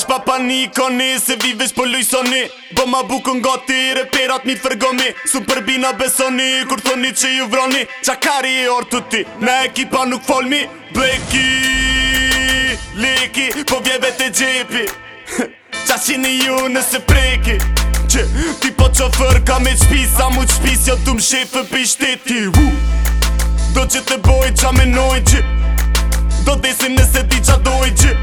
Vesh pa paniko se vi vesh po lujsoni Bo ma bukën gati, reperat mi fërgomi Super bina besoni, kur thoni që ju vroni Qakari e orë të ti, me ekipa nuk folmi Bleki, leki, po vjeve të gjepi Qa shini ju nëse preki Që ti po që fërka me qpisa Mu qpisa jo të më shefe për shteti Do që të boj qa me noj që Do desin nëse ti qa doj që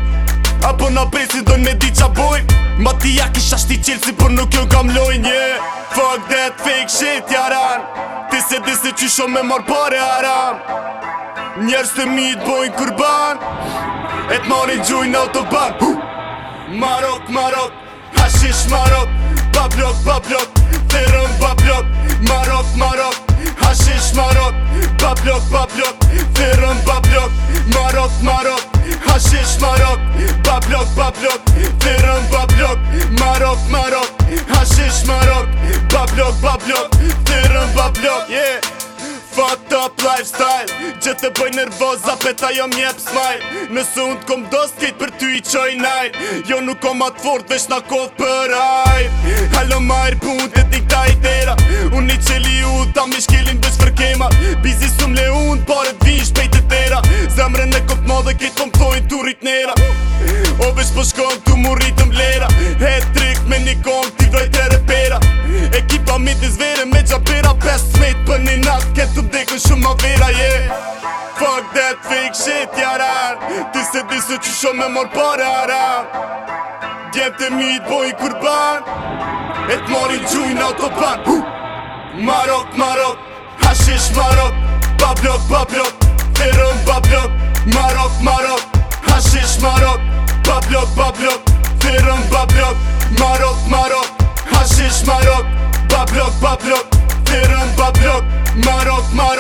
na presin dojnë me di qa bojnë Ma ti ja kisha shti qelë si për nuk jo kam lojnë yeah. Fuck that fake shit jaran Ti se di se qysho me marë pare aram Njerës të mi të bojnë kurban E të marin i gjojnë në autoban Marok, marok, hashish marok Bablok, bablok, theron bablok Marok, marok, hashish marok Bablok, bablok, theron bablok Marok, marok Hashish Marok Bablok, bablok Firëm bablok Marok, marok Hashish Marok Bablok, bablok Firëm bablok Yeah Fucked up lifestyle Gjë të bëj nervoza Peta jo mjep smile Nësë unë t'kom do t'kejt për ty i qoj najt Jo nuk kom atë fort dhe na kodh për ajt Halo majr pun të t'i kta i tera Unë i qeli u ta mi shkelin dhe shkërkema kema Bizi sum le unë Pare t'vin shpejt e tera Zemre në kopë modhe kejt kom pëshkon po të mu rritëm vlera Hat-trick me një kong t'i vdoj të repera Ekipa mi t'i zvere me gjapera Best mate për një nat këtë të mdekën shumë ma vera yeah. Fuck that fake shit jarar Ti se disë që shumë me mor parara Djemë të mi t'boj kurban E t'mori gjuj në autoban huh! Marok, marok, hashish marok Pablok, pablok bablok, bablok Firëm bablok Marok, marok Hashish marok Bablok, bablok Firëm bablok Marok, marok